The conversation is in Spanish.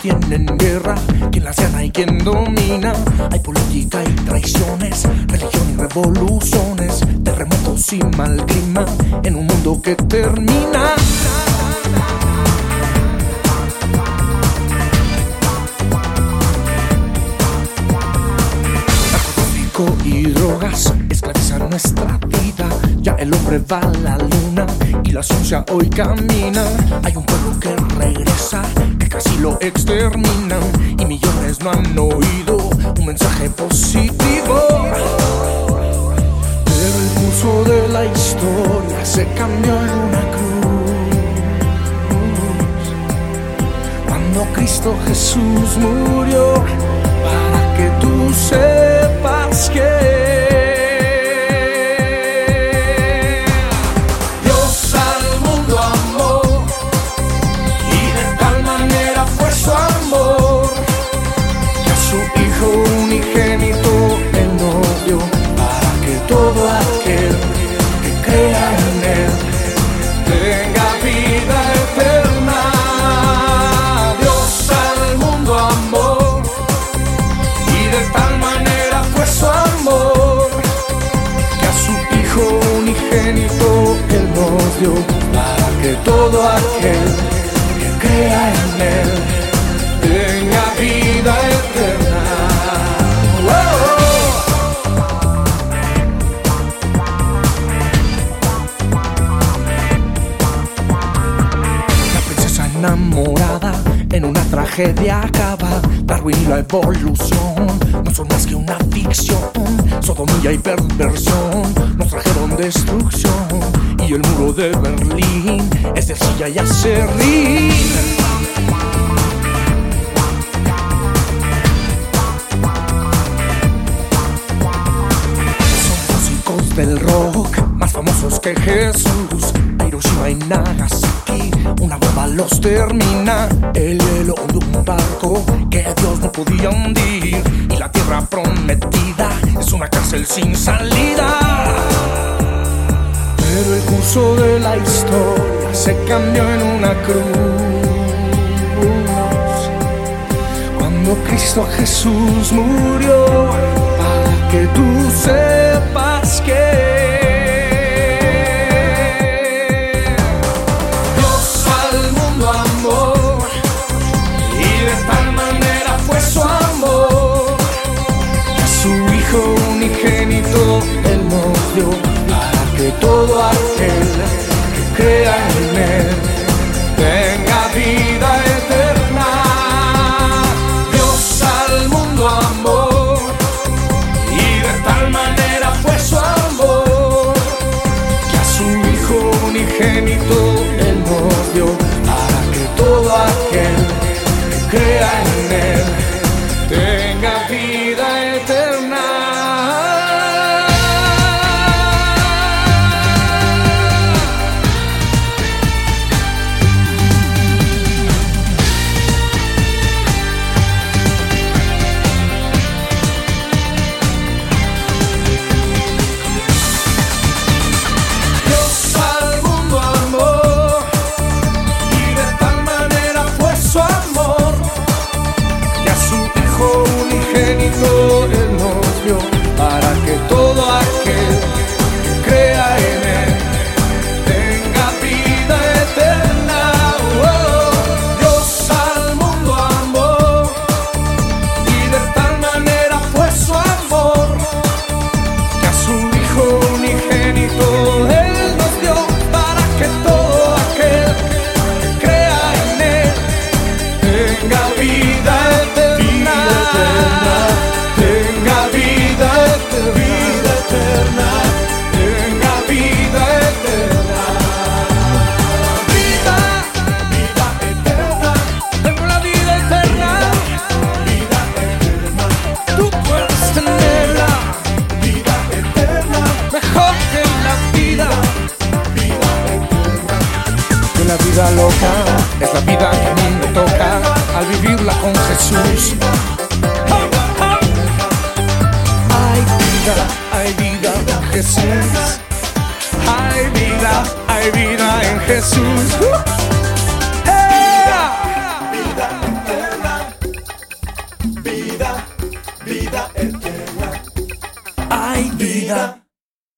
tienen guerra, quien las gana y quien domina. Hay política y traiciones, religión y revoluciones, terremotos y mal clima en un mundo que termina. Narcotráfico y drogas esclavizan nuestra vida. El hombre va a la luna y la ciencia hoy camina. Hay un pueblo que regresa, que casi lo exterminan y millones no han oído un mensaje positivo. Pero el curso de la historia se cambió en una cruz. Cuando Cristo Jesús murió para que tú sepas que aquel que crea en Él tenga vida eterna. La princesa enamorada en una tragedia acaba. Darwin y la evolución no son más que una ficción. Sodomía y perversión nos trajeron destrucción. Y el muro de Berlín es de silla y acerrín. Son músicos del rock más famosos que Jesús. Hiroshima y Nagasaki, una bomba los termina. El hielo de un barco que Dios no podía hundir. Y la tierra prometida es una cárcel sin salida. El de la historia se cambió en una cruz. Cuando Cristo Jesús murió, para que tú sepas que Dios vida para con Jesús. Hay vida, hay vida en Jesús. Hay vida, hay vida en Jesús.